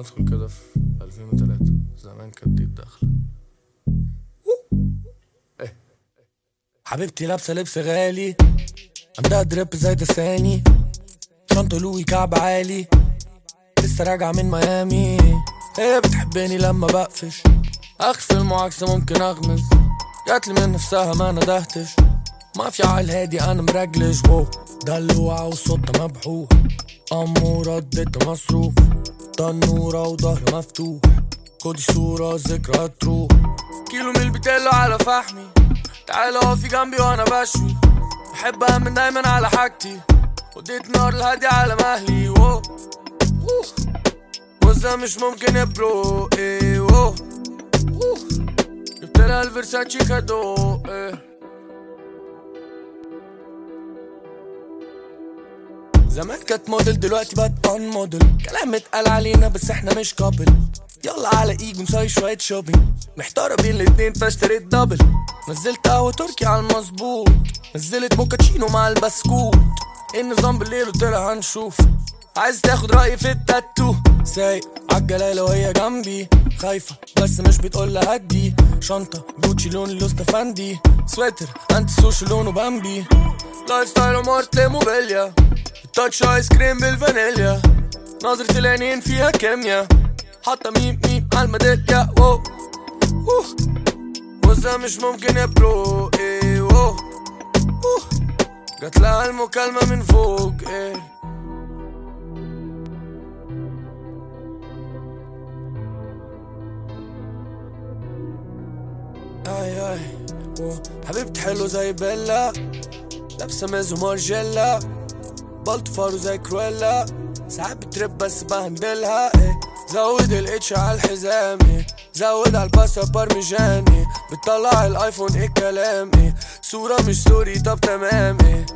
ندخل كده في 2003 زمان كانت دي الدخلة. حبيبتي لابسة لبس غالي عندها دريب زي دساني شنطة لوي كعب عالي لسه راجعة من ميامي. هي بتحبني لما بقفش اخر في المعاكسة ممكن أغمز. جاتلي من نفسها ما ندهتش. ما في على الهادي أنا مرجلش. واو دلوعة وصوتها مبحوح أمورة اديت مصروف. تنورة وظهر مفتوح. خدي صورة ذكرى تروح كيلو من البتيلو على فحمي. تعالى اقفي جنبي وأنا بشوي. بحب أأمن دايما على حاجتي. وديت نار الهادي على مهلي وو وزة مش ممكن bro إيه وو جبت لها ال Versace cadeau. إيه. زمان كانت موديل دلوقتي بقت اون موديل. كلام اتقال علينا بس إحنا مش كابل يلا على ايجو نسوي شوية شوبينج محتارة بين الاتنين فاشتريت دبل. نزلت قهوة تركي على المظبوط. نزلت موكاتشينو مع البسكوت. النظام بالليل وطلع هنشوف. عايز تاخد رأيي في التاتو. سايق عالجلالة وهي جنبي. خايفة بس مش بتقول هدي. شنطة جوتشي لون لوستافندي سويتر انت سوشي لونه بامبي lifestyle ومارت موبيليا touch ايس كريم بالفانيليا نظرة العينين فيها كيميا حاطة ميم ميم على أوه. وزة مش ممكن يا bro إيه wow أوه. جات لها المكالمة من فوق إيه اي اي. حبيبتي حلو زي بيلا لابسة ميزو مارجيلا بلط فارو زي كرويلا. ساعات بترب بس بهندلها إيه. زود الاتش على الحزام إيه زود على الباستا بارميجان إيه بتطلع الايفون إيه الكلام إيه صورة مش ستوري طب تمام إيه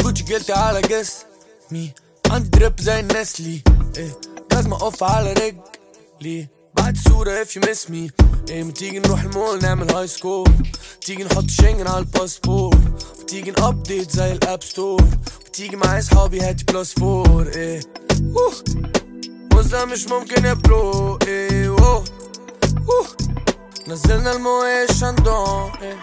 جوتشي جلتي على جسمي عندي دريب زي النسلي إيه. جزمة اوف على رجلي. بعد صورة if you miss me. إيه ما تيجي نروح المول نعمل high score تيجي نحط شنجن على الباسبور. وتيجي ن update زي ال App Store وتيجي معايا صحابي هاتي plus four إيه. وزة مش ممكن يا bro إيه. ووه. نزلنا ال Moët Chandon إيه